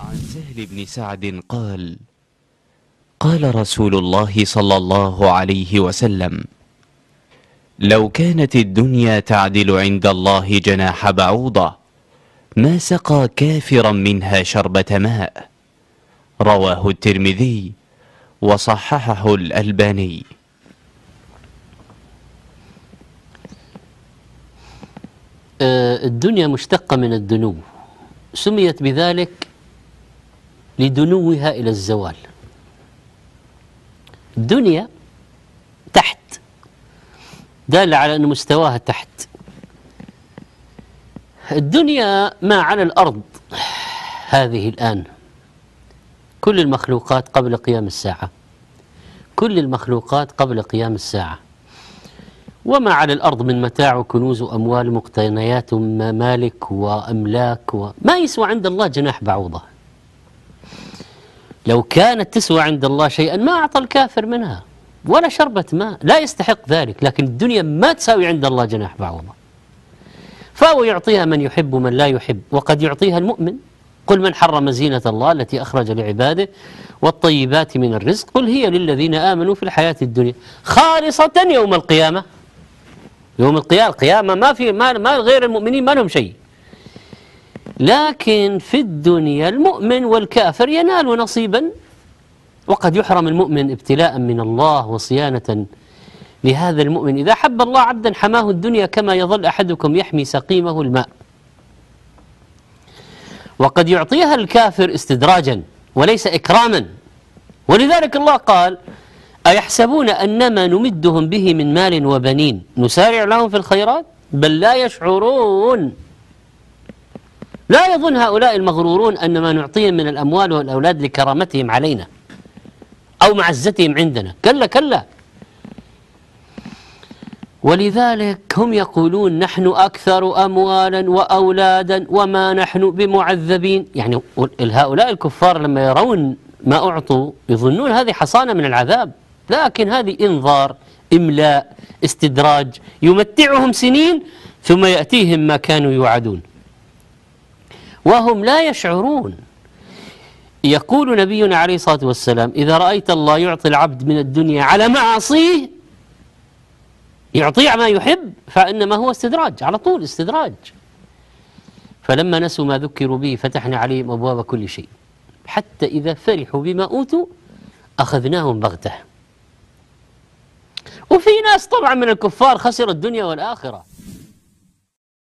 عن سهل بن سعد قال قال رسول الله صلى الله عليه وسلم لو كانت الدنيا تعدل عند الله جناح بعوضة ما سقى كافرا منها شربة ماء؟ رواه الترمذي وصححه الألباني. آه، الدنيا مشتقة من الدنو سميت بذلك لدنوها إلى الزوال. الدنيا تحت. دال على أن مستواها تحت. الدنيا ما على الأرض. هذه الآن. كل المخلوقات قبل قيام الساعة. كل المخلوقات قبل قيام الساعة. وما على الأرض من متاع وكنوز وأموال مقتنيات وممالك وأملاك وما يسوى عند الله جناح بعوضة. لو كانت تسوى عند الله شيئا ما أعطى الكافر منها ولا شربة ماء لا يستحق ذلك لكن الدنيا ما تساوي عند الله جناح بعوضة فهو يعطيها من يحب ومن لا يحب وقد يعطيها المؤمن. قل من حرم زينة الله التي أخرج لعباده والطيبات من الرزق؟ قل هي للذين آمنوا في الحياة الدنيا. خالصة يوم القيامة. يوم القيامة ما في ما غير المؤمنين ما لهم شيء. لكن في الدنيا المؤمن والكافر ينال نصيبا. وقد يحرم المؤمن ابتلاء من الله وصيانة لهذا المؤمن. إذا حب الله عبدا حماه الدنيا كما يظل أحدكم يحمي سقيمه الماء. وقد يعطيها الكافر استدراجا وليس إكراما. ولذلك الله قال أيحسبون أنما نمدهم به من مال وبنين؟ نسارع لهم في الخيرات؟ بل لا يشعرون. لا يظن هؤلاء المغرورون أن ما نعطيهم من الأموال والأولاد لكرامتهم علينا أو معزتهم عندنا. كلا كلا. ولذلك هم يقولون نحن أكثر أموالا وأولادا وما نحن بمعذبين. يعني هؤلاء الكفار لما يرون ما أعطوا يظنون هذه حصانة من العذاب. لكن هذه إنظار إملاء استدراج يمتعهم سنين ثم يأتيهم ما كانوا يوعدون. وهم لا يشعرون. يقول نبينا عليه الصلاة والسلام إذا رأيت الله يعطي العبد من الدنيا على معاصيه يعطيه ما يحب فإنما هو استدراج على طول استدراج. فلما نسوا ما ذكروا به فتحنا عليهم أبواب كل شيء. حتى إذا فرحوا بما أوتوا أخذناهم بغتة. وفي ناس طبعا من الكفار خسر الدنيا والآخرة.